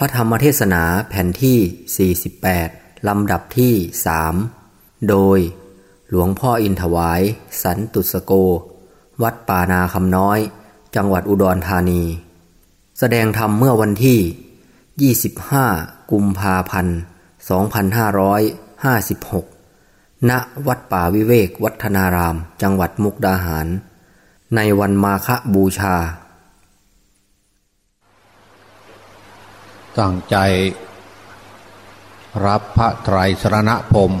พระธรรมเทศนาแผ่นที่ 48 ลำดับที่สโดย หลวงพ่ออินถวาย สันตุสโก วัดป่านาคำน้อย จังหวัดอุดรธานี แสดงธรรมเมื่อวันที่ 25 กุมภาพันธ์ 2556 ณ วัดป่าวิเวกวัฒนาราม จังหวัดมุกดาหาร ในวันมาฆบูชา ตั้งใจ รับพระไตรสรณพรม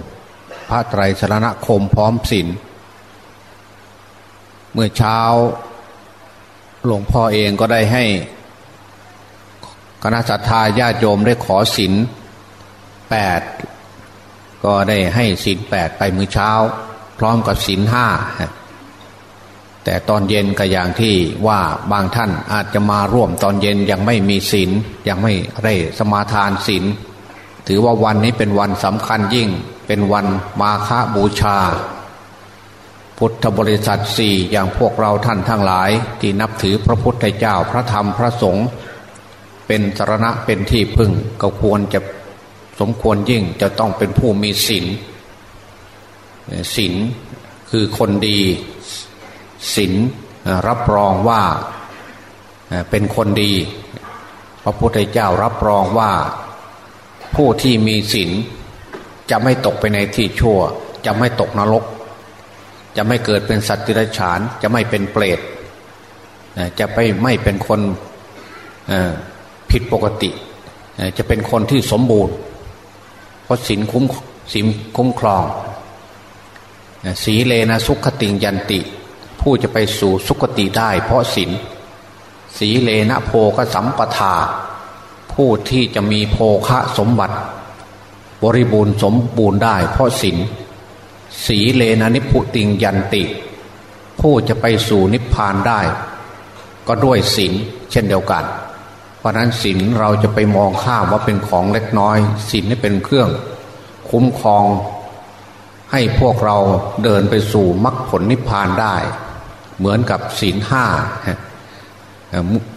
พระไตรสรณคมพร้อมศีลเมื่อเช้าหลวงพ่อเองก็ได้ให้ คณะสัตยาญาติโยมได้ขอศีลแปดก็ได้ให้ศีลแปดไปมือเช้า พร้อมกับศีลห้า แต่ตอนเย็นก็อย่างที่ว่าบางท่านอาจจะมาร่วมตอนเย็นยังไม่มีศีลยังไม่ได้สมาทานศีลถือว่าวันนี้เป็นวันสำคัญยิ่งเป็นวันมาฆบูชา พุทธบริษัทสี่อย่างพวกเราท่านทั้งหลาย ที่นับถือพระพุทธเจ้าพระธรรมพระสงฆ์เป็นสรณะเป็นที่พึ่งก็ควรจะสมควรยิ่งจะต้องเป็นผู้มีศีลศีลคือคนดี ศีลรับรองว่าเป็นคนดี พระพุทธเจ้ารับรองว่าผู้ที่มีศีลจะไม่ตกไปในที่ชั่ว จะไม่ตกนรก จะไม่เกิดเป็นสัตว์ติรฉาน จะไม่เป็นเปรตจะไปไม่เป็นคนผิดปกติ จะเป็นคนที่สมบูรณ์ เพราะศีลคุ้มศีลคุ้มครอง สีเลนะสุขติงยันติ ผู้จะไปสู่สุคติได้ เพราะศีลสีเลนะโพกสัมปทา ผู้ที่จะมีโภคะสมบัติ บริบูรณ์สมบูรณ์ได้ เพราะศีลสีเลนะนิพุติงยันติ ผู้จะไปสู่นิพพานได้ ก็ด้วยศีลเช่นเดียวกัน เพราะนั้นศีลเราจะไปมองข้ามว่าเป็นของเล็กน้อยศีลนี่เป็นเครื่อง คุ้มครองให้พวกเราเดินไปสู่มรรคผลนิพพานได้ เหมือนกับศีลห้า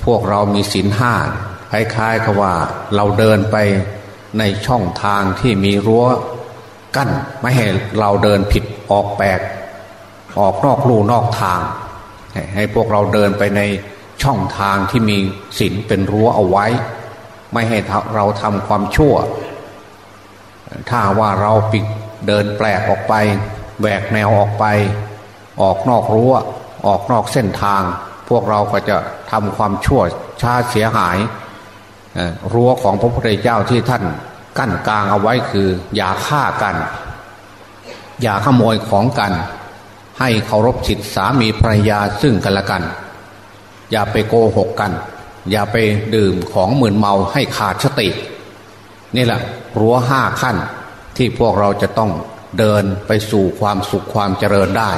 พวกเรามีศีลห้าคล้ายๆกับว่าเราเดินไปในช่องทางที่มีรั้วกั้นไม่ให้เราเดินผิดออกแปลกออกนอกลู่นอกทาง ให้พวกเราเดินไปในช่องทางที่มีศีลเป็นรั้วเอาไว้ ไม่ให้เราทำความชั่ว ถ้าว่าเราปิดเดินแปลกออกไปแหวกแนวออกไป ออกนอกรั้ว ออกนอกเส้นทาง พวกเราก็จะทำความชั่วชาเสียหายรั้วของพระพุทธเจ้าที่ท่านกั้นกลางเอาไว้คือ อย่าฆ่ากัน อย่าขโมยของกัน ให้เคารพสิทธิสามีภรรยาซึ่งกันและกัน อย่าไปโกหกกัน อย่าไปดื่มของหมื่นเมาให้ขาดสติ นี่แหละรั้วห้าขั้นที่พวกเราจะต้องเดินไปสู่ความสุขความเจริญได้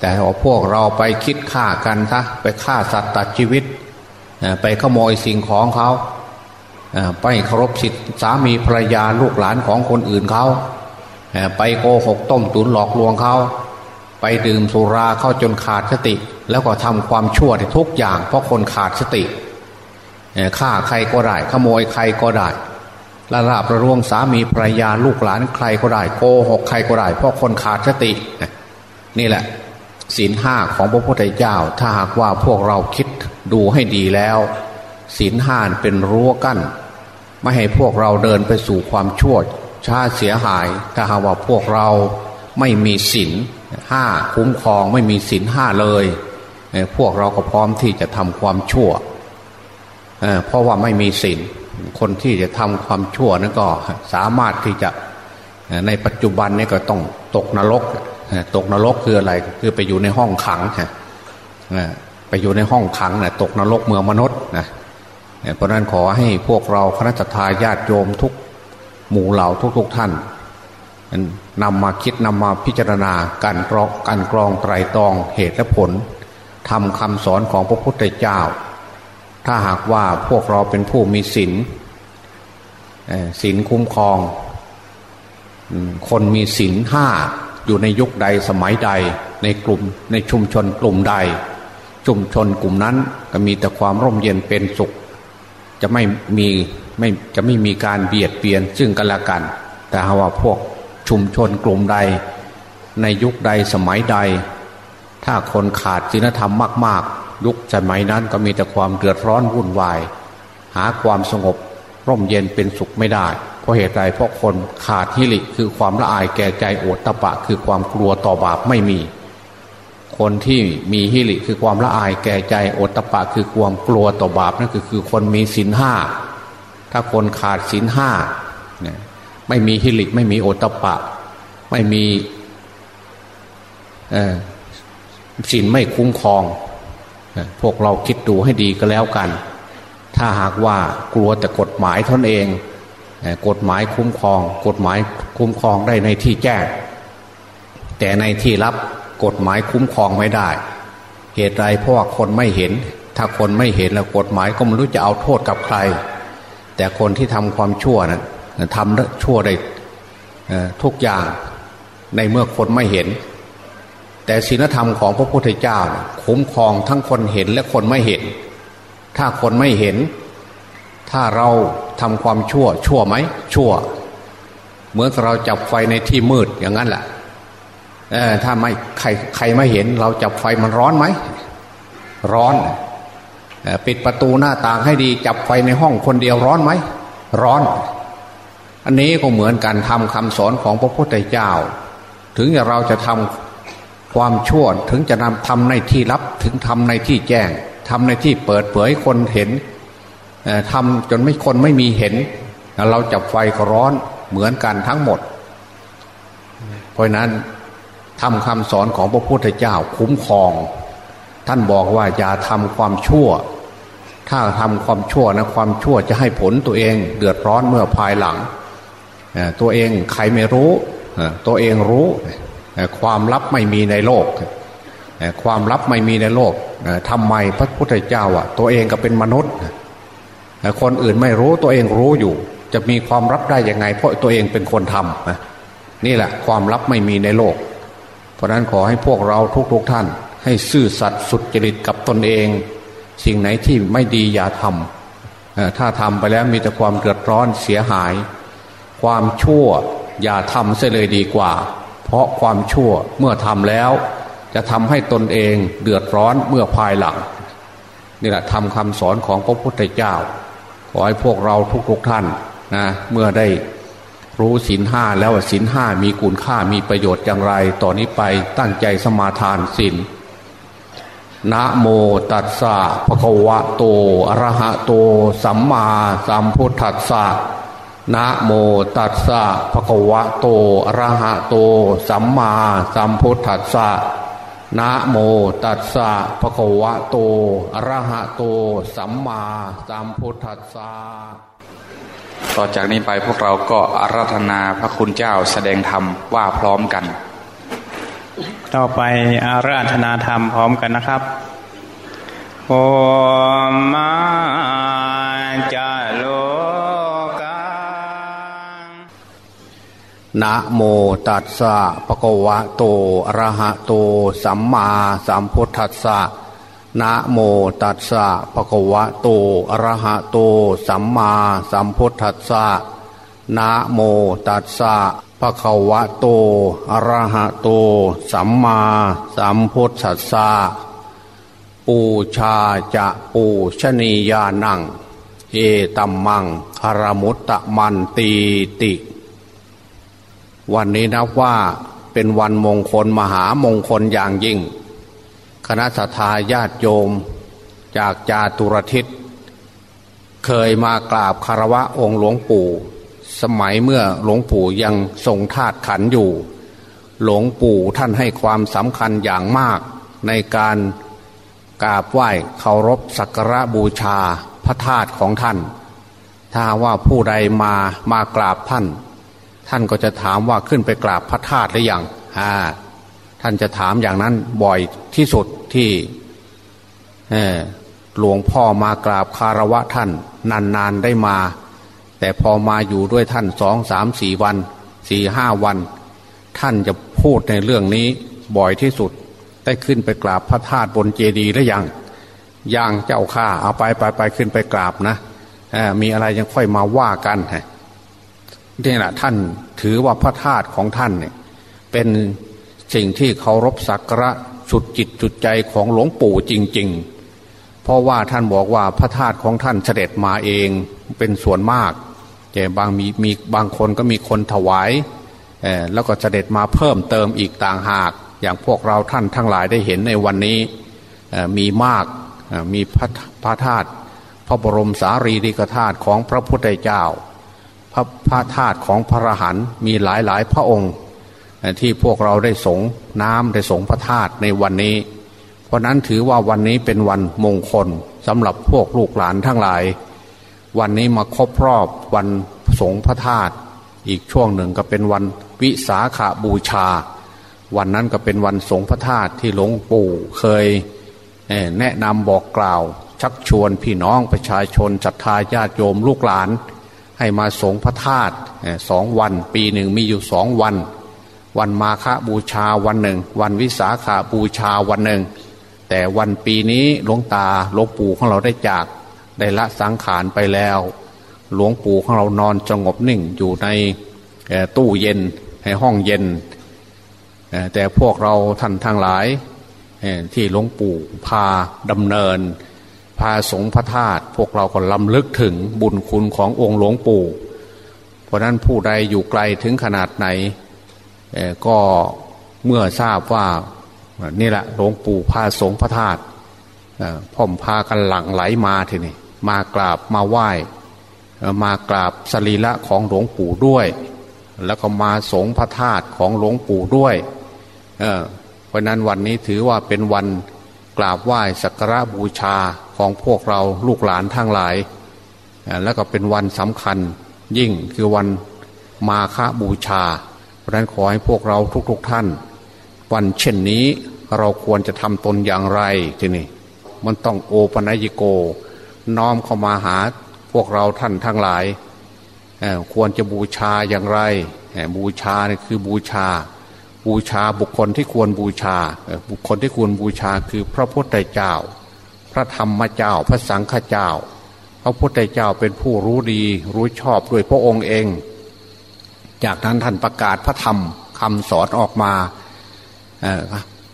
แต่พวกเราไปคิดฆ่ากันซะไปฆ่าสัตว์ตัดชีวิต ไปขโมยสิ่งของเขาไปเคารพสิทธิสามีภรรยาลูกหลานของคนอื่นเขาไปโกหกต้มตุนหลอกลวงเขา ไปดื่มสุราเข้าจนขาดสติ แล้วก็ทำความชั่วทุกอย่าง เพราะคนขาดสติฆ่าใครก็ได้ขโมยใครก็ได้ละลาบระรวงสามีภรรยาลูกหลานใครก็ได้ โกหกใครก็ได้เพราะคนขาดสติ นี่แหละ ศีลห้าของพระพุทธเจ้า ถ้าหากว่าพวกเราคิดดูให้ดีแล้วศีลห้าเป็นรั้วกั้นไม่ให้พวกเราเดินไปสู่ความชั่วชาเสียหาย ถ้าหากว่าพวกเราไม่มีศีลห้าคุ้มครองไม่มีศีลห้าเลย พวกเราก็พร้อมที่จะทำความชั่วเพราะว่าไม่มีศีลคนที่จะทำความชั่วนั้นก็สามารถที่จะในปัจจุบันนี้ก็ต้องตกนรก ตกนรกคืออะไรคือไปอยู่ในห้องขังไปอยู่ในห้องขังนะตกนรกเมืองมนุษย์นะเพราะนั้นขอให้พวกเราคณะทาญาติโยมทุกหมู่เหล่าทุกๆทท่านนำมาคิดนำมาพิจารณาการกรองการกรองไตรตรองเหตุและผลทำคำสอนของพระพุทธเจ้า ถ้าหากว่าพวกเราเป็นผู้มีศีลศีลคุ้มครอง คนมีศีลห้า อยู่ในยุคใดสมัยใด ในกลุ่มในชุมชนกลุ่มใด ชุมชนกลุ่มนั้นก็มีแต่ความร่มเย็นเป็นสุข จะไม่มีไม่จะไม่มีการเบียดเบียนซึ่งกันและกัน แต่ว่าพวกชุมชนกลุ่มใด ในยุคใดสมัยใด ถ้าคนขาดศีลธรรมมาก ๆ ยุคสมัยนั้นก็มีแต่ความเดือดร้อนวุ่นวาย หาความสงบร่มเย็นเป็นสุขไม่ได้ ราะเหตุใดเพราะคนขาดฮิริคือความละอายแก่ใจโอตตะปะ คือความกลัวต่อบาปไม่มี คนที่มีฮิริคือความละอายแก่ใจโอตตะปะ คือความกลัวต่อบาปนั่นคือคือคนมีศีลห้าถ้าคนขาดศีลห้าเนี่ยไม่มีฮิริไม่มีโอตตะปะ ไม่มีศีลไม่คุ้มครอง พวกเราคิดดูให้ดีก็แล้วกัน ถ้าหากว่ากลัวแต่กฎหมายทนเอง กฎหมายคุ้มครอง กฎหมายคุ้มครองได้ในที่แจ้งแต่ในที่รับกฎหมายคุ้มครองไม่ได้ เหตุใดเพราะว่าคนไม่เห็น ถ้าคนไม่เห็นแล้วกฎหมายก็ไม่รู้จะเอาโทษกับใคร แต่คนที่ทำความชั่วนะ่ะทำชั่วได้ทุกอย่างในเมื่อคนไม่เห็น แต่ศีลธรรมของพระพุทธเจ้า คุ้มครองทั้งคนเห็นและคนไม่เห็น ถ้าคนไม่เห็น ถ้าเรา ทำความชั่ว ชั่วไหมชั่ว เหมือนเราจับไฟในที่มืดอย่างนั้นแหละถ้าไม่ใครใครไม่เห็น เราจับไฟมันร้อนไหมร้อนปิดประตูหน้าต่างให้ดี จับไฟในห้องคนเดียวร้อนไหมร้อน อันนี้ก็เหมือนการทำคำสอนของพระพุทธเจ้า ถึงเราจะทำความชั่วถึงจะนำทำในที่ลับถึงทำในที่แจ้งทำในที่เปิดเผยคนเห็น ทำจนไม่คนไม่มีเห็น เราจับไฟก็ร้อนเหมือนกันทั้งหมด เพราะนั้นทำคำสอนของพระพุทธเจ้าคุ้มครอง ท่านบอกว่าอย่าทำความชั่ว ถ้าทำความชั่วนะความชั่วจะให้ผลตัวเองเดือดร้อนเมื่อภายหลัง ตัวเองใครไม่รู้ ตัวเองรู้ความลับไม่มีในโลก ความลับไม่มีในโลกทำไมพระพุทธเจ้าอะตัวเองก็เป็นมนุษย์ คนอื่นไม่รู้ตัวเองรู้อยู่ จะมีความลับได้ยังไง เพราะตัวเองเป็นคนทำนี่แหละความลับไม่มีในโลก เพราะนั้นขอให้พวกเราทุกๆทท่าน ให้ซื่อสัตย์สุจริตกับตนเอง สิ่งไหนที่ไม่ดีอย่าทำถ้าทำไปแล้วมีแต่ความเดือดร้อนเสียหาย ความชั่วอย่าทำเสียเลยดีกว่า เพราะความชั่วเมื่อทำแล้ว จะทำให้ตนเองเดือดร้อนเมื่อภายหลังนี่แหละทำคำสอนของพระพุทธเจ้า อให้พวกเราทุกๆทท่านนะเมื่อได้รู้ศีลห้าแล้วศีลห้ามีคุณค่ามีประโยชน์อย่างไร ต่อนนี้ไปตั้งใจสมาทานศีลนะโมตัสสะภะคะวะโตอะระหะโต สัมมาสัมพุทธัสสะนะโมตัสสะภะคะวะโตอะระหะโต สัมมาสัมพุทธัสสะ นะโมตัสสะภะคะวะโตอะระหะโต สัมมาสัมพุทธัสสะต่อจากนี้ไปพวกเราก็อาราธนาพระคุณเจ้าแสดงธรรมว่าพร้อมกัน ต่อไปอาราธนาธรรมพร้อมกันนะครับโอมาจาโนะโมตัสสะปะกวะโตอะระหะโต สัมมาสัมพุทธัสสะนะโมตัสสะภะคะวะโตอะระหะโต สัมมาสัมพุทธัสสะนะโมตัสสะภะคะวะโต อะระหะโต สัมมาสัมพุทธัสสะ ปูชาจะปูชนียานัง เอตัมมังคารมุตตะมันตีติ วันนี้นับว่าเป็นวันมงคลมหามงคลอย่างยิ่ง คณะสัตยาญาติโยม จากจาตุรทิศ เคยมากราบคารวะองค์หลวงปู่ สมัยเมื่อหลวงปู่ยังทรงธาตุขันอยู่ หลวงปู่ท่านให้ความสำคัญอย่างมากในการกราบไหว้เคารพสักการะบูชาพระธาตุของท่าน ถ้าว่าผู้ใดมามากราบท่าน ท่านก็จะถามว่าขึ้นไปกราบพระธาตุหรือยังอ่าท่านจะถามอย่างนั้นบ่อยที่สุดที่หลวงพ่อมากราบคารวะท่าน นานๆได้มา แต่พอมาอยู่ด้วยท่านสองสามสี่วันสี่ห้าวัน ท่านจะพูดในเรื่องนี้บ่อยที่สุด ได้ขึ้นไปกราบพระธาตุบนเจดีย์หรือยังยังเจ้าข้าเอาไปไปไปขึ้นไปกราบนะมีอะไรยังค่อยมาว่ากัน นี่แหละท่านถือว่าพระธาตุของท่านเนี่ยเป็นสิ่งที่เคารพสักการะสุดจิตจุดใจของหลวงปู่จริง ๆ เพราะว่าท่านบอกว่าพระธาตุของท่านเสด็จมาเองเป็นส่วนมาก แต่บางมีมีบางคนก็มีคนถวายแล้วก็เสด็จมาเพิ่มเติมอีกต่างหาก อย่างพวกเราท่านทั้งหลายได้เห็นในวันนี้มีมากมีพระพระธาตุพระบรมสารีริกธาตุของพระพุทธเจ้า พระพระธาตุของพระหันมีหลายหลายพระองค์ ที่พวกเราได้สงน้ำได้สงพระธาตุในวันนี้ เพราะนั้นถือว่าวันนี้เป็นวันมงคลสำหรับพวกลูกหลานทั้งหลาย วันนี้มาครบรอบวันสงพระธาตุอีกช่วงหนึ่งก็เป็นวันวิสาขาบูชา วันนั้นก็เป็นวันสงพระธาตุที่หลวงปู่เคยแนะนำบอกกล่าว ชักชวนพี่น้องประชาชนศรัทธาญาติโยมลูกหลาน ให้มาสงพระธาตุสองวัน ปีหนึ่งมีอยู่สองวัน วันมาฆบูชาวันหนึ่ง วันวิสาขาบูชาวันหนึ่ง แต่วันปีนี้หลวงตาหลวงปู่ของเราได้จากได้ละสังขารไปแล้ว หลวงปู่ของเรานอนสงบนิ่งอยู่ในตู้เย็นในห้องเย็น แต่พวกเราท่านทั้งหลายที่หลวงปู่พาดำเนิน พาสงพระธาตุพวกเราก็ลำลึกถึงบุญคุณขององค์หลวงปู่ เพราะนั้นผู้ใดอยู่ไกลถึงขนาดไหนก็เมื่อทราบว่านี่แหละหลวงปู่พาสงพระธาตุพ่อมพากันหลั่งไหลมาทีนี่มากราบมาไหว้มากราบสรีระของหลวงปู่ด้วย แล้วก็มาสงพระธาตุของหลวงปู่ด้วยเเพราะนั้นวันนี้ถือว่าเป็นวันกราบไหว้สักการะบูชา ของพวกเราลูกหลานทั้งหลาย แล้วก็เป็นวันสำคัญยิ่งคือวันมาฆบูชาราะนั้นขอให้พวกเราทุกๆทท่าน วันเช่นนี้เราควรจะทำตนอย่างไรทีนี้มันต้องโอปัญญิโก น้อมเข้ามาหาพวกเราท่านทั้งหลาย ควรจะบูชาอย่างไร บูชาเนี่ยคือบูชา บูชาบุคคลที่ควรบูชา บุคคลที่ควรบูชาคือพระพุทธเจ้า ระธรรมเจ้า พระสังฆเจ้า พระพุทธเจ้าเป็นผู้รู้ดี รู้ชอบด้วยพระองค์เอง จากนั้นท่านประกาศพระธรรมคำสอนออกมา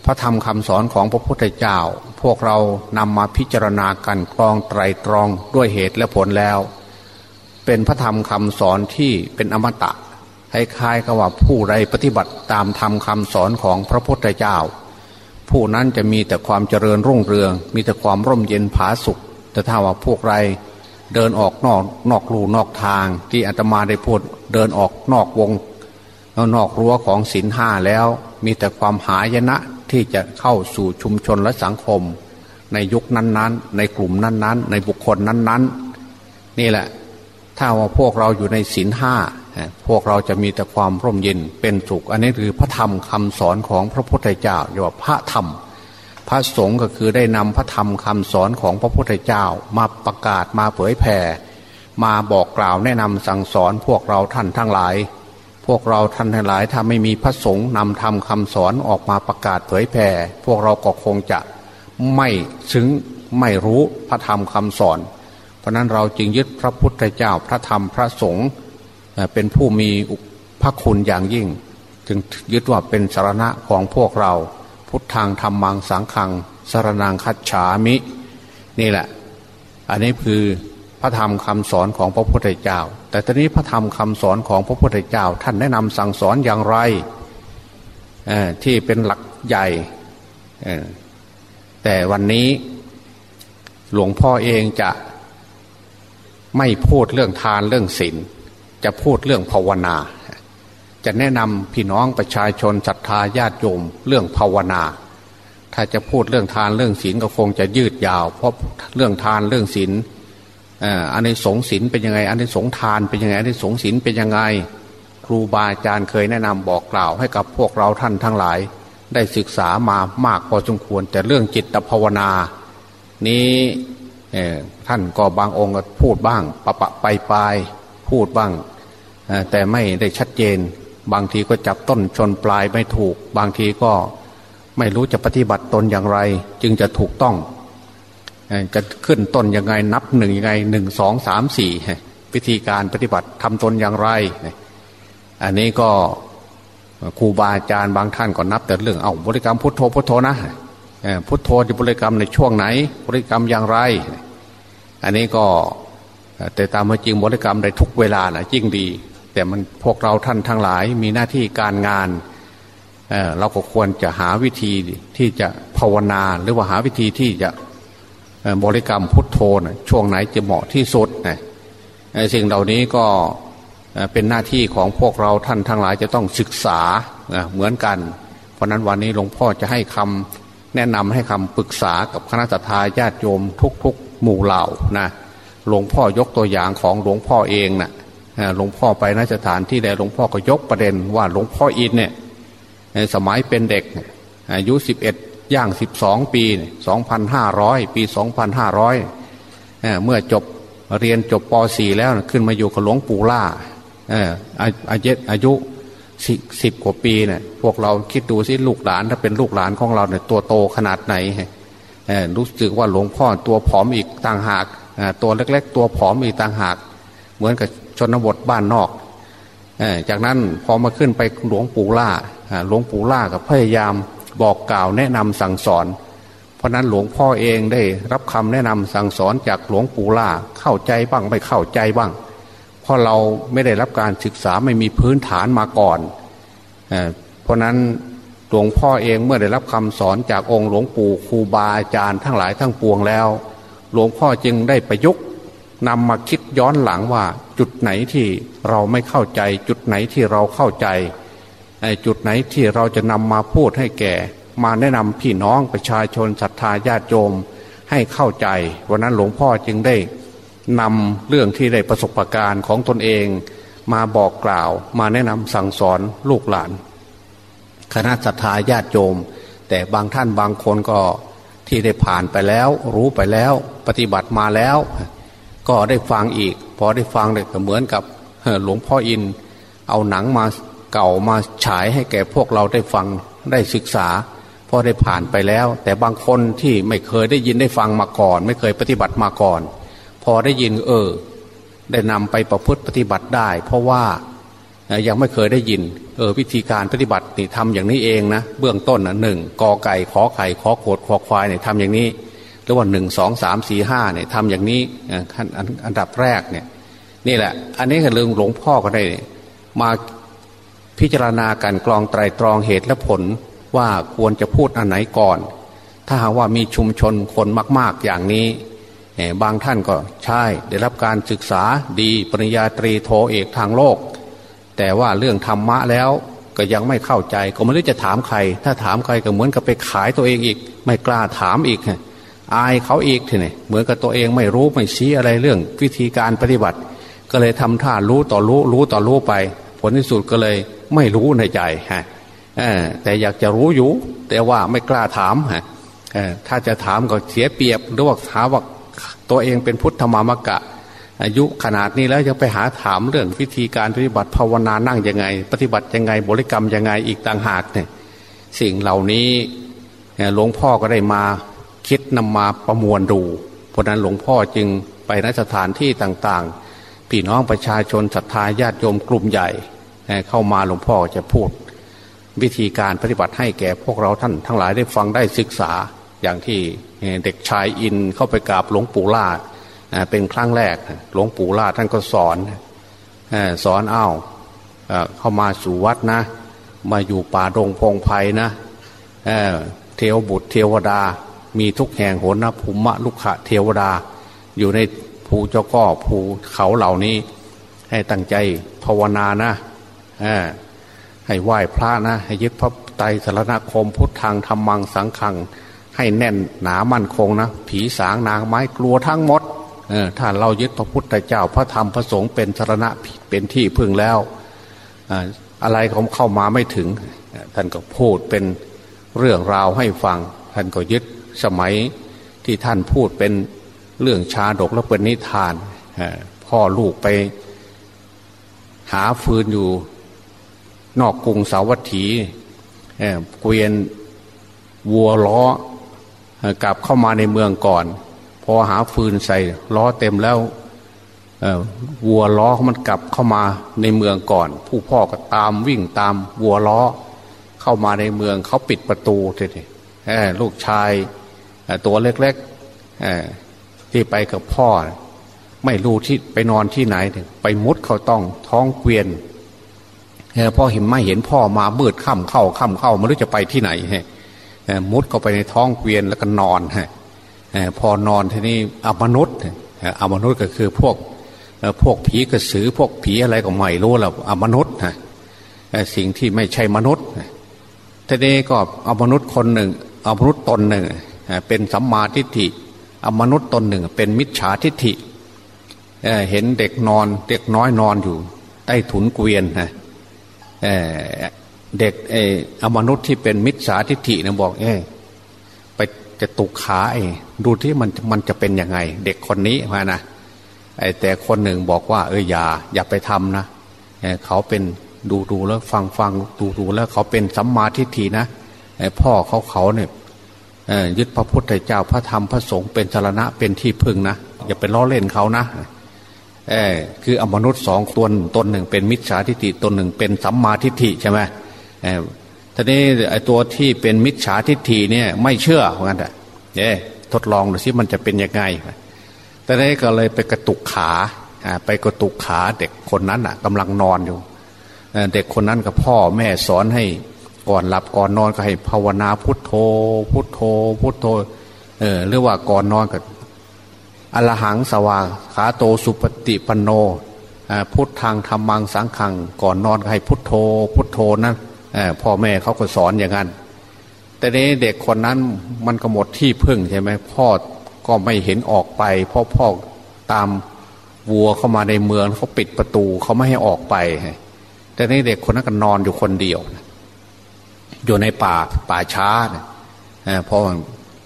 พระธรรมคำสอนของพระพุทธเจ้า พวกเรานำมาพิจารณากันกรองไตรตรองด้วยเหตุและผลแล้ว เป็นพระธรรมคำสอนที่เป็นอมตะคล้ายๆกับว่าผู้ใดปฏิบัติตามธรรมคำสอนของพระพุทธเจ้า ผู้นั้นจะมีแต่ความเจริญรุ่งเรือง มีแต่ความร่มเย็นผาสุข แต่ถ้าว่าพวกไรเดินออกนอกนอกลูนอกทาง ที่อาตมาได้พูดเดินออกนอกวงนอกรั้วของศีลห้าแล้ว มีแต่ความหายนะที่จะเข้าสู่ชุมชนและสังคม ในยุคนั้นๆ ในกลุ่มนั้นๆ ในบุคคลนั้นๆ นี่แหละ ถ้าว่าพวกเราอยู่ในศีลห้า พวกเราจะมีแต่ความร่มเย็นเป็นสุข อันนี้คือพระธรรมคำสอนของพระพุทธเจ้าเรียกว่าพระธรรม พระสงฆ์ก็คือได้นำพระธรรมคำสอนของพระพุทธเจ้า มาประกาศมาเผยแผ่ มาบอกกล่าวแนะนำสั่งสอนพวกเราท่านทั้งหลาย พวกเราท่านทั้งหลาย ถ้าไม่มีพระสงฆ์นำธรรมคำสอนออกมาประกาศเผยแผ่ พวกเราก็คงจะไม่ซึ้งไม่รู้พระธรรมคำสอน เพราะนั้นเราจึงยึดพระพุทธเจ้าพระธรรมพระสงฆ์ เป็นผู้มีพระคุณอย่างยิ่ง จึงยึดว่าเป็นสารณะของพวกเรา พุทธังธรรมังสังขังสารนังคัจฉามิ นี่แหละ อันนี้คือพระธรรมคำสอนของพระพุทธเจ้า แต่ตอนนี้พระธรรมคำสอนของพระพุทธเจ้า ท่านแนะนำสั่งสอนอย่างไรที่เป็นหลักใหญ่แต่วันนี้หลวงพ่อเองจะไม่พูดเรื่องทานเรื่องศีล จะพูดเรื่องภาวนา จะแนะนำพี่น้องประชาชนศรัทธาญาติโยมเรื่องภาวนา ถ้าจะพูดเรื่องทานเรื่องศีลก็คงจะยืดยาว เพราะเรื่องทานเรื่องศีลอันนี้สงศีลเป็นยังไง อันนี้สงทานเป็นยังไงอันนี้สงศีลเป็นยังไง ครูบาอาจารย์เคยแนะนำบอกกล่าวให้กับพวกเราท่านทั้งหลาย ได้ศึกษามามากพอสมควร แต่เรื่องจิตภาวนา นี้ท่านก็บางองค์พูดบ้างปะปะไปไปพูดบ้าง แต่ไม่ได้ชัดเจน บางทีก็จับต้นชนปลายไม่ถูก บางทีก็ไม่รู้จะปฏิบัติตนอย่างไร จึงจะถูกต้อง จะขึ้นต้นยังไงนับหนึ่งยังไงหนึ่งสองสามสี่วิธีการปฏิบัติทำตนอย่างไร อันนี้ก็ครูบาอาจารย์บางท่านก็นับ แต่เรื่องเอาบริกรรมพุทโธพุทโธนะพุทโธจะบริกรรมในช่วงไหน บริกรรมอย่างไร อันนี้ก็แต่ตามมาจริงบริกรรมในทุกเวลานะจริงดี แต่มันพวกเราท่านทั้งหลายมีหน้าที่การงานเเราก็ควรจะหาวิธีที่จะภาวนาหรือว่าหาวิธีที่จะบริกรรมพุทโธนะช่วงไหนจะเหมาะที่สุดนะสิ่งเหล่านี้ก็เป็นหน้าที่ของพวกเราท่านทั้งหลายจะต้องศึกษาเหมือนกัน เพราะนั้นวันนี้หลวงพ่อจะให้คำแนะนำให้คำปรึกษากับคณะทาญาติโยมทุกๆหมู่เหล่านะหลวงพ่อยกตัวอย่างของหลวงพ่อเองนะ่ะ หลวงพ่อไปนสถานที่ใดหลวงพ่อก็ยกประเด็นว่าหลวงพ่ออินเนี่ยสมัยเป็นเด็กอายุสิบเอ็ดย่างสิบสองปีสองพันห้าร้อยปีสองพันห้าร้อยเมื่อจบเรียนจบป .4 แล้วขึ้นมาอยู่กับหลวงปู่ล่าอายุอายุสิบกว่าปีเนี่ยพวกเราคิดดูสิลูกหลานถ้าเป็นลูกหลานของเราเนี่ยตัวโตขนาดไหนรู้สึกว่าหลวงพ่อตัวผอมอีกต่างหากตัวเล็ก ๆ ตัวผอมอีกต่างหาก เหมือนกับชนบทบ้านนอกจากนั้นพอมาขึ้นไปหลวงปู่ล่าหลวงปู่ล่ากับพยายามบอกกล่าวแนะนำสั่งสอน เพราะนั้นหลวงพ่อเองได้รับคำแนะนำสั่งสอนจากหลวงปู่ล่าเข้าใจบ้างไม่เข้าใจบ้าง เพราะเราไม่ได้รับการศึกษาไม่มีพื้นฐานมาก่อนเพราะนั้นหลวงพ่อเองเมื่อได้รับคำสอนจากองค์หลวงปู่ครูบาอาจารย์ทั้งหลายทั้งปวงแล้ว หลวงพ่อจึงได้ประยุกต์ นำมาคิดย้อนหลังว่า จุดไหนที่เราไม่เข้าใจ จุดไหนที่เราเข้าใจจุดไหนที่เราจะนำมาพูดให้แก่ มาแนะนำพี่น้องประชาชนศรัทธาญาติโยมให้เข้าใจ วันนั้นหลวงพ่อจึงได้นำเรื่องที่ได้ประสบการณ์ของตนเอง มาบอกกล่าว มาแนะนำสั่งสอนลูกหลาน คณะศรัทธาญาติโยมแต่บางท่านบางคนก็ที่ได้ผ่านไปแล้ว รู้ไปแล้ว ปฏิบัติมาแล้ว ก็ได้ฟังอีก พอได้ฟังเลยก็เหมือนกับหลวงพ่ออิน เอาหนังมาเก่ามาฉายให้แก่พวกเราได้ฟังได้ศึกษาพอได้ผ่านไปแล้ว แต่บางคนที่ไม่เคยได้ยินได้ฟังมาก่อน ไม่เคยปฏิบัติมาก่อน พอได้ยินเออ ได้นำไปประพฤติปฏิบัติได้ เพราะว่ายังไม่เคยได้ยิน เออวิธีการปฏิบัตินี่ทำอย่างนี้เองนะ เบื้องต้นนะหนึ่งกอไก่ขอไข่ขอโขดขอควายเนี่ยทำอย่างนี้ ว่าหนึ่งสองสามสี่ห้าเนี่ยทำอย่างนี้ขั้นอันดับแรกเนี่ย นี่แหละ อันนี้คือเรื่องหลวงพ่อก็ได้มาพิจารณาการกรองไตรตรองเหตุและผลว่าควรจะพูดอันไหนก่อน ถ้าหากว่ามีชุมชนคนมาก ๆอย่างนี้บางท่านก็ใช่ได้รับการศึกษาดีปริญญาตรีโทเอกทางโลก แต่ว่าเรื่องธรรมะแล้วก็ยังไม่เข้าใจ ก็ไม่รู้จะถามใคร ถ้าถามใครก็เหมือนกับไปขายตัวเองอีก ไม่กล้าถามอีก อายเขาอีกทีนี่เหมือนกับตัวเองไม่รู้ไม่ชี้อะไรเรื่อง วิธีการปฏิบัติ ก็เลยทำท่ารู้ต่อรู้รู้ต่อรู้ไป ผลที่สุดก็เลยไม่รู้ในใจฮะแต่อยากจะรู้อยู่ แต่ว่าไม่กล้าถามฮะถ้าจะถามก็เสียเปรียบหรือว่าถามว่าตัวเองเป็นพุทธมามกะ อายุขนาดนี้แล้วยังไปหาถามเรื่องวิธีการปฏิบัติภาวนานั่งยังไง ปฏิบัติยังไงบริกรรมยังไงอีกต่างหากเนี่ยสิ่งเหล่านี้หลวงพ่อก็ได้มา คิดนำมาประมวลดู เพราะนั้นหลวงพ่อจึงไปนสถานที่ต่างๆ พี่น้องประชาชนศรัทธาญาติโยมกลุ่มใหญ่ เข้ามาหลวงพ่อจะพูด วิธีการปฏิบัติให้แก่พวกเราท่านทั้งหลายได้ฟังได้ศึกษาอย่างที่เด็กชายอินเข้าไปกราบหลวงปู่ล่าเป็นครั้งแรกหลวงปู่ล่าท่านก็สอนสอนอ้าวเข้ามาสู่วัดนะ มาอยู่ป่าดงพงไพ่นะเทวบุตรเทวดา มีทุกแห่งโหนะภูมะลุขะเทวดา อยู่ในภูเจ้าก็ภูเขาเหล่านี้ ให้ตั้งใจภาวนานะให้ไหว้พระนะ ให้ยึดพระไตรสารณคมพุทธังธรรมังสังขัง ให้แน่นหนามั่นคงนะ ผีสางนางไม้กลัวทั้งหมดถ้าเรายึดพระพุทธเจ้าพระธรรมพระสงฆ์เป็นสรณะเป็นที่พึ่งแล้วอะไรเขาเข้ามาไม่ถึง ท่านก็พูดเป็นเรื่องราวให้ฟัง ท่านก็ยึด สมัยที่ท่านพูดเป็นเรื่องชาดกและเป็นนิทานพ่อลูกไป หาฟืนอยู่ นอกกรุงสาวัตถีเกวียนวัวล้อกลับเข้ามาในเมืองก่อน พอหาฟืนใส่ล้อเต็มแล้ววัวล้อมันกลับเข้ามาในเมืองก่อน ผู้พ่อก็ตามวิ่งตามวัวล้อ เข้ามาในเมืองเขาปิดประตูทีลูกชาย ตัวเล็กๆที่ไปกับพ่อ ไม่รู้ที่ไปนอนที่ไหน ไปมุดเขาต้องท้องเกวียนพ่อเห็นไม่เห็นพ่อมามืดค่ำเข้าค่ำเข้าไม่รู้จะไปที่ไหนมุดเข้าไปในท้องเกวียนแล้วก็นอนพอนอนที่นี้อมนุษย์อมนุษย์ก็คือพวกพวกผีกระสือพวกผีอะไรก็ไม่รู้ล้วอมนุษย์สิ่งที่ไม่ใช่มนุษย์ทีนี้ก็อมนุษย์คนหนึ่งอมนุษย์ตนหนึ่ง เป็นสัมมาทิฏฐิอมนุษย์ตนหนึ่ง เป็นมิจฉาทิฏฐิเห็นเด็กนอนเด็กน้อยนอนอยู่ ใต้ถุนเกวียนนะเด็กไออมนุษย์ที่เป็นมิจฉาทิฏฐินะบอกเอไปจะตุกขาไอ้ดูที่มันมันจะเป็นยังไง เด็กคนนี้มานะไอ้แต่คนหนึ่งบอกว่า เอออย่า อย่าไปทำนะเขาเป็นดูดูแล้วฟังฟังดูดูแล้วเขาเป็นสัมมาทิฏฐินะพ่อเขาเขาเนี่ย ยึดพระพุทธเจ้าพระธรรมพระสงฆ์เป็นสารณะเป็นที่พึ่งนะอย่าไปล้อเล่นเขานะเออคืออมนุษย์สองตัวตนหนึ่งเป็นมิจฉาทิฏฐิตนหนึ่งเป็นสัมมาทิฏฐิใช่ไหมเออทีนี้ไอ้ตัวที่เป็นมิจฉาทิฏฐิเนี่ย ไม่เชื่อเหมือนกันเอทดลองดูสิมันจะเป็นยังไงตอนนี้ก็เลยไปกระตุกขาไปกระตุกขาเด็กคนนั้นอะกำลังนอนอยู่เด็กคนนั้นกับพ่อแม่สอนให้ ก่อนหลับก่อนนอนก็ให้ภาวนาพุทโธ พุทโธ พุทโธ เออหรือว่าก่อนนอนก็อรหังสว่าขาโตสุปฏิปันโนพุทธังธรรมังสังขัง ก่อนนอนให้พุทโธ พุทโธนั้นพ่อแม่เขาก็สอนอย่างนั้น แต่นี้เด็กคนนั้นมันก็หมดที่พึ่งใช่ไหมพ่อก็ไม่เห็นออกไปเพราะพ่อตามวัวเข้ามาในเมืองเขาปิดประตูเขาไม่ให้ออกไป แต่นี้เด็กคนนั้นก็นอนอยู่คนเดียว อยู่ในป่าป่าช้าเนี่ยเพราะ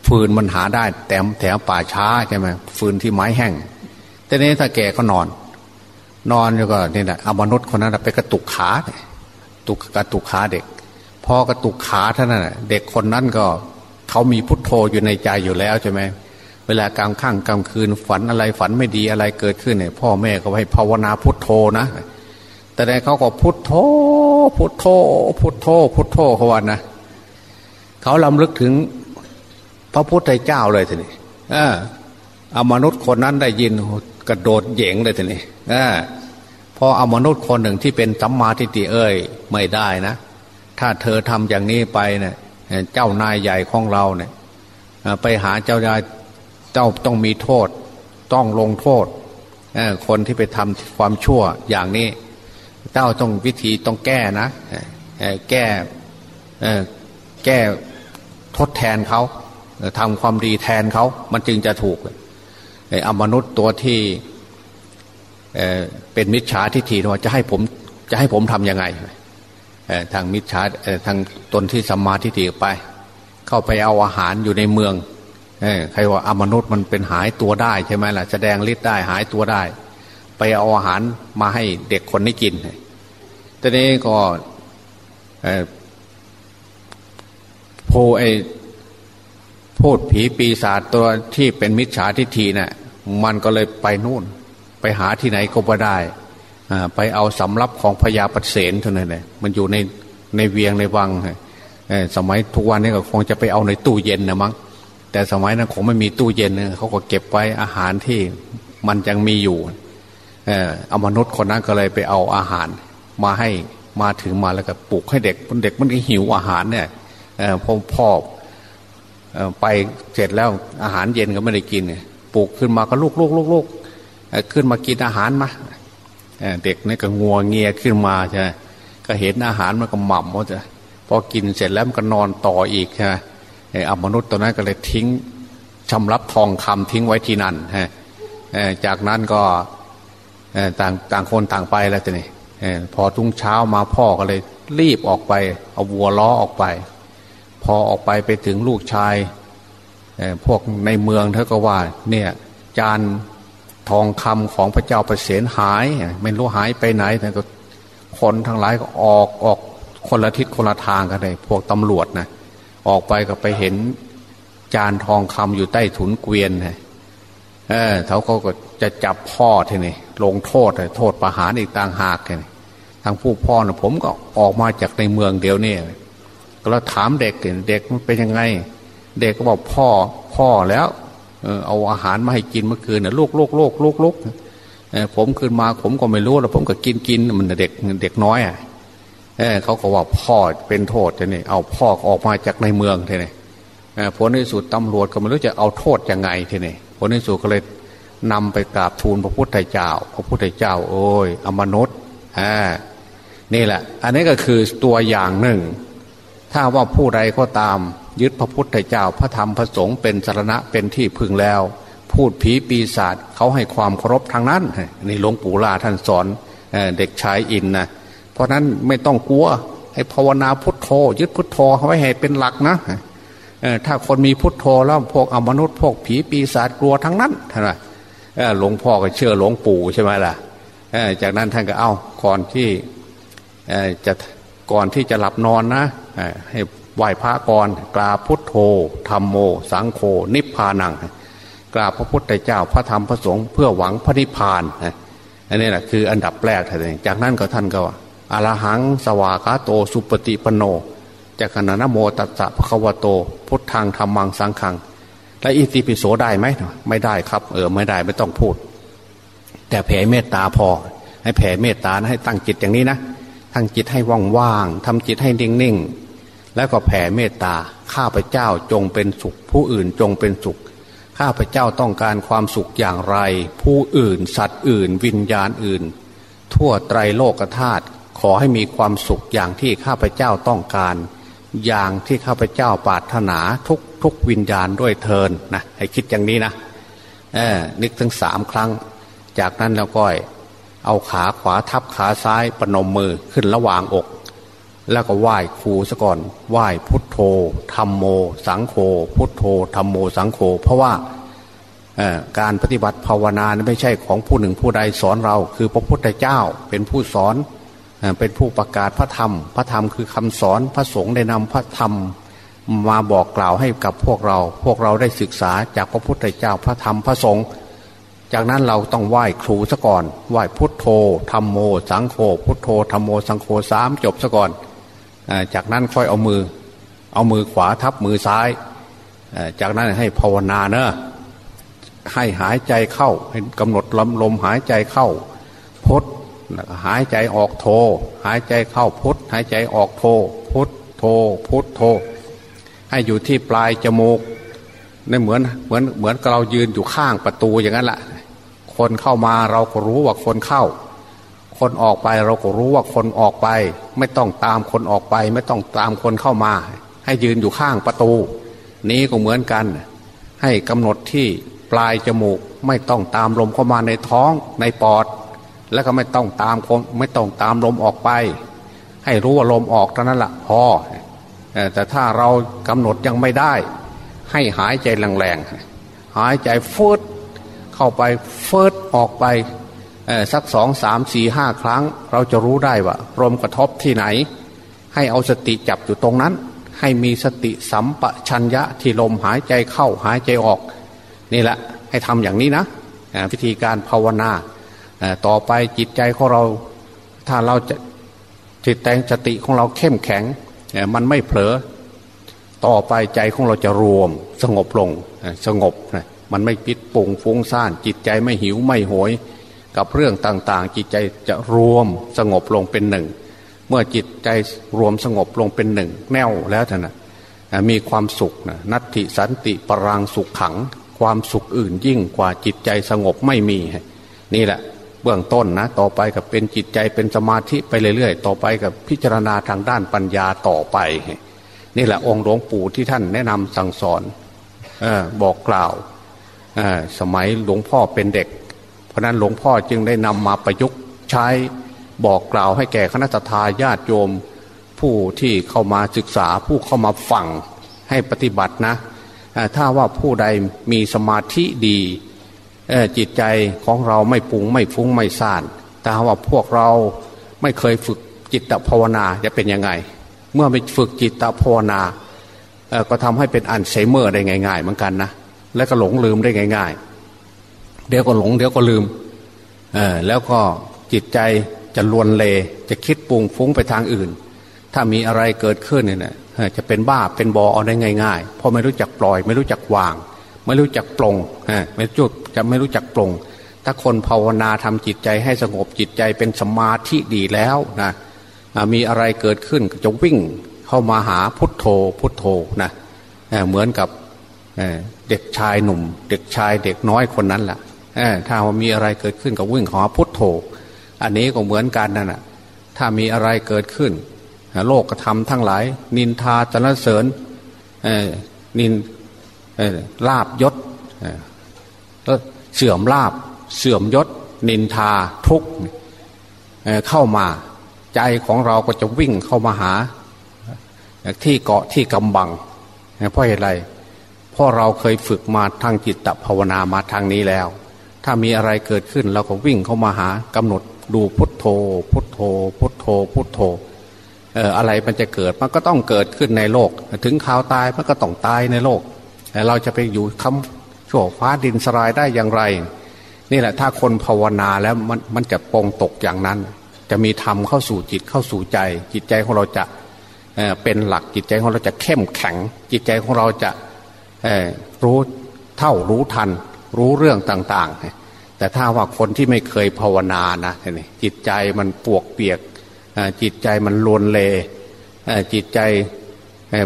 ฟืนมันหาได้แต่แถวป่าช้าใช่ไหมฟืนที่ไม้แห้งแต่นี้ถ้าแกก็นอน นอนอยู่ก็นี่แหละอมนุษย์คนนั้นไปกระตุกขาตุกกระตุกขาเด็ก พอกระตุกขาท่านน่ะเด็กคนนั้นก็เขามีพุทโธอยู่ในใจอยู่แล้วใช่ไหมเวลากลางค่ำกลางคืนฝันอะไรฝันไม่ดีอะไรเกิดขึ้นเนี่ยพ่อแม่ก็ให้ภาวนาพุทโธนะ แต่ในเขาก็พุทโธ พุทโธ พุทโธ พุทโธเขาวันนะเขาลำลึกถึงพระพุทธเจ้าเลยทีนี้เอออมนุษย์คนนั้นได้ยินกระโดดเหย่งเลยทีนี้เออพออมนุษย์คนหนึ่งที่เป็นสัมมาทิฏฐิเอ้ยไม่ได้นะ ถ้าเธอทำอย่างนี้ไปเนะี่ยเจ้านายใหญ่ของเราเนี่ยไปหาเจ้านายเจ้าต้องมีโทษ ต้องลงโทษคนที่ไปทำความชั่วอย่างนี้ เจ้าต้องวิธีต้องแก้นะแก้แก้ทดแทนเขาทำความดีแทนเขา มันจึงจะถูกไอ้อมนุษย์ตัวที่เป็นมิจฉาทิฏฐิว่าจะให้ผมจะให้ผมทำยังไงทางมิจฉาทางตนที่สัมมาทิฏฐิไป เข้าไปเอาอาหารอยู่ในเมืองใครว่าอมนุษย์มันเป็นหายตัวได้ใช่ไหมล่ะแสดงฤทธิ์ได้หายตัวได้ ไปเอาอาหารมาให้เด็กคนนี้กิน ตอนนี้ก็โพไอพูดผีปีศาจตัวที่เป็นมิจฉาทิฏฐินะ่ะมันก็เลยไปนู่น ไปหาที่ไหนก็ไม่ได้ไปเอาสำรับของพญาปเสนเท่านั้นเลยมันอยู่ในในเวียงในวังสมัยทุกวันนี้ก็คงจะไปเอาในตู้เย็นนะมั้งแต่สมัยนั้นคงไม่มีตู้เย็นเขาก็เก็บไว้อาหารที่มันยังมีอยู่เอามนุษย์คนนั้นก็เลยไปเอาอาหาร มาให้มาถึงมาแล้วก็ปลุกให้เด็กเด็กมันก็หิวอาหารเนี่ยพ่อพ่อไปเสร็จแล้วอาหารเย็นก็ไม่ได้กินปลุกขึ้นมาก็ลูกลูกลูกลูกขึ้นมากินอาหารมาเด็กนี่ก็งัวเงียขึ้นมาใช่ก็เห็นอาหารมันก็หม่ำว่าจะพอกินเสร็จแล้วมันก็นอนต่ออีกใช่อมนุษย์ตัวนั้นก็เลยทิ้งชำรับทองคำทิ้งไว้ที่นั่นฮะจากนั้นก็ต่างต่างคนต่างไปแล้วจะนี่ พอทุ่งเช้ามาพ่อก็เลยรีบออกไป เอาวัวล้อออกไป พอออกไปไปถึงลูกชายพวกในเมืองเธอก็ว่าเนี่ยจานทองคำของพระเจ้าประเสนหาย ไม่รู้หายไปไหนแต่ก็คนทั้งหลายก็ออกออกคนละทิศคนละทางกันเลยพวกตำรวจนะออกไปก็ไปเห็นจานทองคำอยู่ใต้ถุนเกวียนเออเขาก็จะจับพ่อทีนี่ ลงโทษโทษประหารอีกต่างหากทีนี่ทางผู้พ่อนะผมก็ออกมาจากในเมืองเดียวนี่ก็เราถามเด็กเด็กมันเป็นยังไง เด็กก็บอกพ่อพ่อแล้วเอาอาหารมาให้กินเมื่อคืนน่ะลูกลูกลูกลูกลูกผมคืนมาผมก็ไม่รู้แล้วผมก็กินกินมันเด็กเด็กน้อยอะเขาก็ว่าพ่อเป็นโทษทีนี่ยเอาพ่อออกมาจากในเมืองทีนี่ผลในสุดตำรวจก็ไม่รู้จะเอาโทษยังไงทีนี่ผลในสุดก็เลย นำไปกราบทูลพระพุทธเจ้า พระพุทธเจ้า โอ้ยอมนุษย์นี่แหละ อันนี้ก็คือตัวอย่างหนึ่ง ถ้าว่าผู้ใดก็ตาม ยึดพระพุทธเจ้าพระธรรมพระสงฆ์เป็นสารณะเป็นที่พึงแล้ว พูดผีปีศาจเขาให้ความเคารพทางนั้นนี่หลวงปู่ลาท่านสอนเด็กชายอินนะเพราะนั้นไม่ต้องกลัวให้ภาวนาพุทโธ ยึดพุทโธไว้ให้เป็นหลักนะถ้าคนมีพุทโธแล้วพวกอมนุษย์พวกผีปีศาจกลัวทั้งนั้นท่านว่า หลวงพ่อก็เชื่อหลวงปู่ใช่ไหมล่ะจากนั้นท่านก็เอาก่อนที่จะก่อนที่จะหลับนอนนะให้ไหว้พระก่อนกราบพุทโธธรรมโม สังโฆนิพพานังกราบพระพุทธเจ้าพระธรรมพระสงฆ์เพื่อหวังพระนิพพานอันนี้แหละคืออันดับแรกท่านจากนั้นก็ท่านก็อรหังสวากาโตสุปฏิปโนจากขณะนโมตัสสะพระควโต พุทธังธรรมังสังขัง และอิติปิโสได้ไหมไม่ได้ครับ เออไม่ได้ไม่ต้องพูด แต่แผ่เมตตาพอ ให้แผ่เมตตานะให้ตั้งจิตอย่างนี้นะทั้งจิตให้ว่างๆทำจิตให้นิ่งๆแล้วก็แผ่เมตตาข้าพเจ้าจงเป็นสุข ผู้อื่นจงเป็นสุข ข้าพเจ้าต้องการความสุขอย่างไร ผู้อื่น สัตว์อื่น วิญญาณอื่น ทั่วไตรโลกธาตุขอให้มีความสุขอย่างที่ข้าพเจ้าต้องการ อย่างที่ข้าพเจ้าปรารถนาทุกทุกวิญญาณด้วยเทินนะให้คิดอย่างนี้นะเออนึกถึงสามครั้ง จากนั้นแล้วก็เอาขาขวาทับขาซ้ายปนมมือขึ้นระหว่างอก แล้วก็ไหว้ครูซะก่อนไหว้พุทโธธรรมโม สังโฆพุทโธธรรมโมสังโฆเพราะว่าการปฏิบัติภาวนาไม่ใช่ของผู้หนึ่งผู้ใดสอนเรา คือพระพุทธเจ้าเป็นผู้สอน เป็นผู้ประกาศพระธรรม พระธรรมคือคำสอนพระสงฆ์ได้นำพระธรรมมาบอกกล่าวให้กับพวกเรา พวกเราได้ศึกษาจากพระพุทธเจ้าพระธรรมพระสงฆ์จากนั้นเราต้องไหว้ครูซะก่อน ไหว้พุทโธธรรมโม สังโฆ พุทโธธรรมโม สังโฆสามจบซะก่อน จากนั้นค่อยเอามือ เอามือขวาทับมือซ้าย จากนั้นให้ภาวนาเนอะให้หายใจเข้าให้กำหนดลมลมหายใจเข้าพุท หายใจออกโท หายใจเข้าพุทหายใจออกโท พุทโท พุทโท ให้อยู่ที่ปลายจมูกนี่เหมือนเหมือนเหมือนเรายืนอยู่ข้างประตูอย่างนั้นแหละคนเข้ามาเราก็รู้ว่าคนเข้า คนออกไปเราก็รู้ว่าคนออกไป ไม่ต้องตามคนออกไป ไม่ต้องตามคนเข้ามา ให้ยืนอยู่ข้างประตู นี้ก็เหมือนกัน ให้กำหนดที่ปลายจมูกไม่ต้องตามลมเข้ามาในท้องในปอด แล้วก็ไม่ต้องตามคนไม่ต้องตามลมออกไป ให้รู้ว่าลมออกเท่านั้นแหละพอแต่ถ้าเรากำหนดยังไม่ได้ ให้หายใจแรงๆหายใจฟืดเข้าไปเฟิร์สออกไปสักสองสามสี่ห้าครั้ง เราจะรู้ได้ว่าลมกระทบที่ไหน ให้เอาสติจับอยู่ตรงนั้น ให้มีสติสัมปชัญญะที่ลมหายใจเข้าหายใจออก นี่แหละให้ทำอย่างนี้นะวิธีการภาวนา ต่อไปจิตใจของเราถ้าเราจะจิตแต่งสติของเราเข้มแข็งมันไม่เผลอ ต่อไปใจของเราจะรวมสงบลงสงบนะมันไม่ปิดปุ่งฟุ้งซ่าน จิตใจไม่หิวไม่โหย กับเรื่องต่างๆ จิตใจจะรวมสงบลงเป็นหนึ่ง เมื่อจิตใจรวมสงบลงเป็นหนึ่ง แน่วแล้วท่านนะมีความสุขนะนัตติสันติปรางสุขขัง ความสุขอื่นยิ่งกว่าจิตใจสงบไม่มี นี่แหละ เบื้องต้นนะ ต่อไปกับเป็นจิตใจเป็นสมาธิไปเรื่อยๆ ต่อไปกับพิจารณาทางด้านปัญญาต่อไป นี่แหละองค์หลวงปู่ที่ท่านแนะนำสั่งสอนอบอกกล่าวสมัยหลวงพ่อเป็นเด็ก เพราะนั้นหลวงพ่อจึงได้นำมาประยุกต์ใช้บอกกล่าวให้แก่คณะทาญาติโยม ผู้ที่เข้ามาศึกษาผู้เข้ามาฟังให้ปฏิบัตินะ ถ้าว่าผู้ใดมีสมาธิดี จิตใจของเราไม่ปุงไม่ฟุ้งไม่ซ่านแต่ว่าพวกเราไม่เคยฝึกจิตภาวนาจะเป็นยังไง เมื่อไปฝึกจิตภาวนาก็ทำให้เป็นอัลไซเมอร์ได้ง่าย ๆ เหมือนกันนะและก็หลงลืมได้ง่าย ๆ เดี๋ยวก็หลงเดี๋ยวก็ลืมแล้วก็จิตใจจะลวนเลจะคิดปรุงฟุ้งไปทางอื่น ถ้ามีอะไรเกิดขึ้นเนี่ยจะเป็นบ้าเป็นบอเอาได้ง่าย ๆ เพราะไม่รู้จักปล่อย ไม่รู้จักวาง ไม่รู้จักปลงไม่จุดจะไม่รู้จักปลงถ้าคนภาวนาทำจิตใจให้สงบจิตใจเป็นสมาธิดีแล้วนะมีอะไรเกิดขึ้นจะวิ่งเข้ามาหาพุทโธพุทโธนะเหมือนกับเด็กชายหนุ่ม เด็กชายเด็กน้อยคนนั้นแหละถ้าว่ามีอะไรเกิดขึ้นก็วิ่งขอพุทโธ อันนี้ก็เหมือนกันนั่นแหะถ้ามีอะไรเกิดขึ้น โลกกระทำทั้งหลาย นินทาจรเสริญนิน ลาบยศเสื่อมลาบ เสื่อมยศ นินทาทุกเข้ามาใจของเราก็จะวิ่งเข้ามาหา ที่เกาะที่กำบังเพราะอะไรเพราะเราเคยฝึกมาทางจิตภาวนามาทางนี้แล้ว ถ้ามีอะไรเกิดขึ้นเราก็วิ่งเข้ามาหากำหนดดูพุทโธ พุทโธ พุทโธ พุทโธอออะไรมันจะเกิดมันก็ต้องเกิดขึ้นในโลก ถึงข่าวตายมันก็ต้องตายในโลก เราจะไปอยู่คำโชวฟ้าดินสลายได้อย่างไร นี่แหละถ้าคนภาวนาแล้วมันมันจะปองตกอย่างนั้น จะมีธรรมเข้าสู่จิตเข้าสู่ใจ จิตใจของเราจะเป็นหลักจิตใจของเราจะเข้มแข็ง จิตใจของเราจะรู้เท่ารู้ทัน รู้เรื่องต่างๆ แต่ถ้าว่าคนที่ไม่เคยภาวนานะจิตใจมันปวกเปียกจิตใจมันลวนเลจิตใจ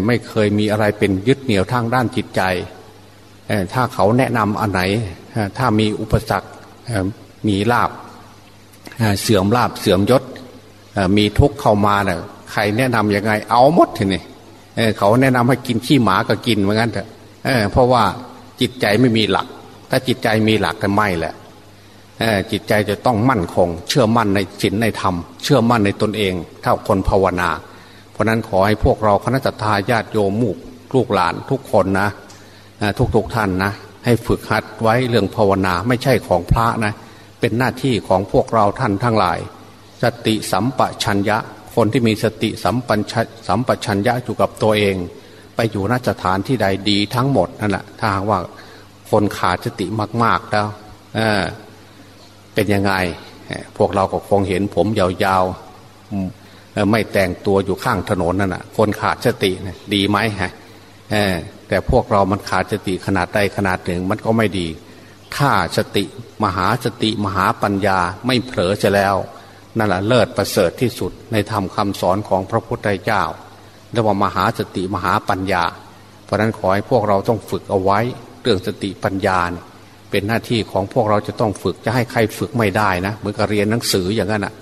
ไม่เคยมีอะไรเป็นยึดเหนี่ยวทางด้านจิตใจถ้าเขาแนะนำอันไหน ถ้ามีอุปสรรคมีลาบเสื่อมลาบเสื่อมยศมีทุกข์เข้ามาเนี่ยใครแนะนำยังไง เอาหมดทีนี่เขาแนะนำให้กินขี้หมาก็กินเหมือนกันเถอะเพราะว่าจิตใจไม่มีหลัก ถ้าจิตใจมีหลักก็ไม่แหละจิตใจจะต้องมั่นคง เชื่อมั่นในศีลในธรรม เชื่อมั่นในตนเอง เท่าคนภาวนา ราะนั้นขอให้พวกเราคณะทาญาติโยมมุกลูกหลานทุกคนนะทุกๆทท่านนะให้ฝึกหัดไว้เรื่องภาวนาไม่ใช่ของพระนะเป็นหน้าที่ของพวกเราท่านทั้งหลาย สติสัมปชัญญะ คนที่มีสติสัมปัญสัมปชัญญะอยู่กับตัวเอง ไปอยู่นสถานที่ใดดีทั้งหมดนั่นแหละถ้าว่าคนขาดสติมากๆแล้วเเป็นยังไงพวกเราก็คงเห็นผมยาวๆ ไม่แต่งตัวอยู่ข้างถนนนั่นแหะคนขาดสติดีไหมฮะแต่พวกเรามันขาดสติขนาดใดขนาดหนึ่งมันก็ไม่ดี ถ้าสติมหาสติมหาปัญญาไม่เผลอจะแล้ว นั่นแหละเลิศประเสริฐที่สุดในธรรมคาสอนของพระพุทธเจ้าเรียกว่ามหาสติมหาปัญญา เพราะนั้นขอให้พวกเราต้องฝึกเอาไว้เรื่องสติปัญญาเป็นหน้าที่ของพวกเราจะต้องฝึกจะให้ใครฝึกไม่ได้นะเหมือนกับเรียนหนังสืออย่างนั้นอะ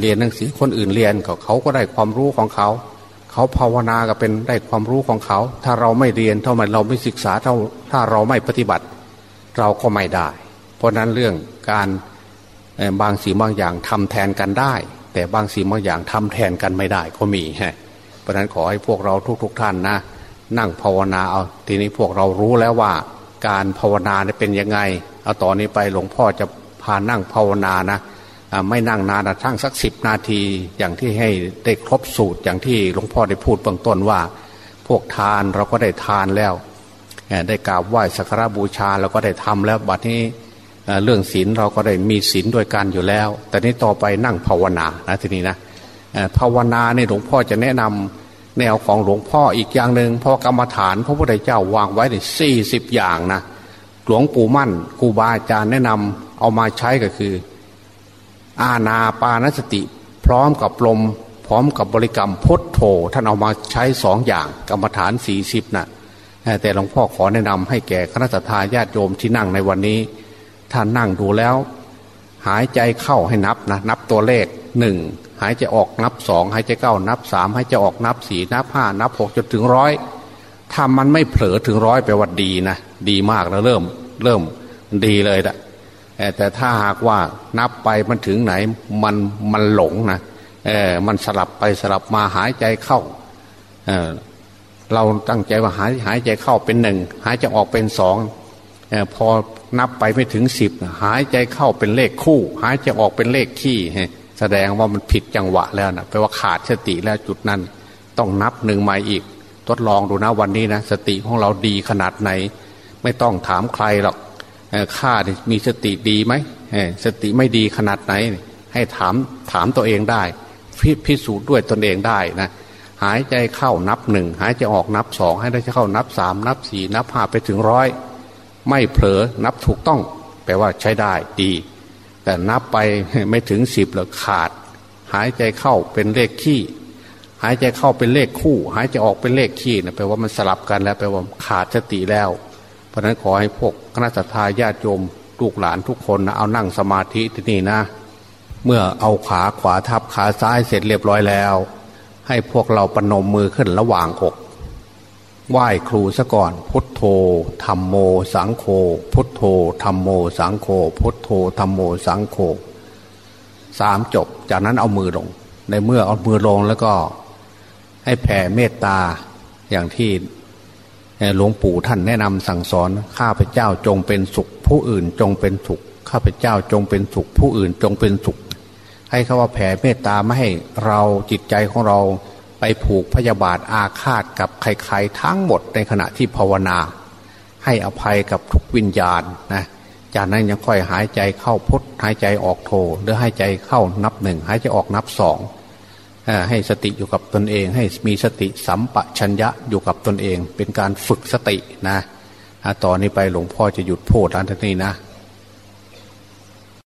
เรียนหนังสือคนอื่นเรียนเขาเขาก็ได้ความรู้ของเขา เขาภาวนาก็เป็นได้ความรู้ของเขา ถ้าเราไม่เรียนเท่าไหร่เราไม่ศึกษาเท่าถ้าเราไม่ปฏิบัติ เราก็ไม่ได้ เพราะนั้นเรื่องการบางสิ่งบางอย่างทำแทนกันได้ แต่บางสิ่งบางอย่างทำแทนกันไม่ได้ก็มีฮะเพราะนั้นขอให้พวกเราทุกๆทท่านนะนั่งภาวนาเอาทีนี้พวกเรารู้แล้วว่า การภาวนาเป็นยังไงเอาต่อนนี้ไปหลวงพ่อจะพานั่งภาวนานะ ไม่นั่งนานทั้งสักสิบนาทีอย่างที่ให้ได้ครบสูตรอย่างที่หลวงพ่อได้พูดเบื้องต้นว่า พวกทานเราก็ได้ทานแล้วได้กราบไหว้สักการบูชาเราก็ได้ทำแล้วบัดนี้เรื่องศีลเราก็ได้มีศีลด้วยกันอยู่แล้ว แต่นี้ต่อไปนั่งภาวนานะทีนี้นะภาวนาเนี่ยหลวงพ่อจะแนะนำแนวของหลวงพ่ออีกอย่างหนึ่งพราะกรรมฐานพระพุทธเจ้าวางไว้ในสี่สิบอย่างนะหลวงปู่มั่นครูบาอาจารย์แนะนำเอามาใช้ก็คือ อาณาปานสติ พร้อมกับลม พร้อมกับบริกรรมพุทโธท่านเอามาใช้สองอย่างกรรมฐานสี่สิบนะ่ะแต่หลวงพ่อขอแนะนำให้แก่คณะทาญาติโยมที่นั่งในวันนี้ ท่านนั่งดูแล้ว หายใจเข้าให้นับนะนับตัวเลขหนึ่งหายใจออกนับสองหายใจเข้านับสามหายใจออกนับสี่นับห้านับหกจนถึงร้อยถ้ามันไม่เผลอถึงร้อยแปลว่าดีนะดีมากแล้วเริ่ม เริ่มดีเลยละ แต่ถ้าหากว่านับไปมันถึงไหนมันมันหลงนะเออมันสลับไปสลับมาหายใจเข้าเออเราตั้งใจว่าหายหายใจเข้าเป็นหนึ่งหายใจออกเป็นสองพอนับไปไม่ถึงสิบหายใจเข้าเป็นเลขคู่ หายใจออกเป็นเลขขี้แสดงว่ามันผิดจังหวะแล้วนะแปลว่าขาดสติแล้วจุดนั้น ต้องนับหนึ่งใหม่อีก ทดลองดูนะวันนี้นะสติของเราดีขนาดไหน ไม่ต้องถามใครหรอก ข้ามีสติดีไหมสติไม่ดีขนาดไหน ให้ถามถามตัวเองได้พิสูจน์ด้วยตนเองได้นะหายใจเข้านับหนึ่งหายใจออกนับสองให้ได้เข้านับสามนับสี่นับห้าไปถึงร้อยไม่เผลอนับถูกต้อง แปลว่าใช้ได้ดี แต่นับไปไม่ถึงสิบหรือขาด หายใจเข้าเป็นเลขขี้หายใจเข้าเป็นเลขคู่ หายใจออกเป็นเลขขี้นะแปลว่ามันสลับกันแล้วแปลว่าขาดสติแล้ว เพราะนั้นขอให้พวกคณะสัตยาญาติโยมลูกหลานทุกคนนะเอานั่งสมาธิที่นี่นะ เมื่อเอาขาขวาทับขาซ้ายเสร็จเรียบร้อยแล้ว ให้พวกเราปนมมือขึ้นระหว่างอกไหว้ครูซะก่อน พุทโธธรรมโม สังโฆพุทโธธรรมโม สังโฆพุทโธธรรมโม สังโฆสามจบ จากนั้นเอามือลง ในเมื่อเอามือลงแล้วก็ให้แผ่เมตตาอย่างที่ หลวงปู่ท่านแนะนำสั่งสอนข้าพเจ้าจงเป็นสุข ผู้อื่นจงเป็นสุขข้าพเจ้าจงเป็นสุข ผู้อื่นจงเป็นสุข ให้เขาว่าแผ่เมตตาไม่ให้เราจิตใจของเราไปผูกพยาบาทอาฆาตกับใครๆทั้งหมดในขณะที่ภาวนา ให้อภัยกับทุกวิญญาณนะจากนั้นยังค่อยหายใจเข้าพุทหายใจออกโทหรือหายใจเข้านับหนึ่งหายใจออกนับสอง ให้สติอยู่กับตนเอง ให้มีสติสัมปชัญญะอยู่กับตนเอง เป็นการฝึกสตินะต่อนนี้ไปหลวงพ่อจะหยุดโพดอันนี้นะ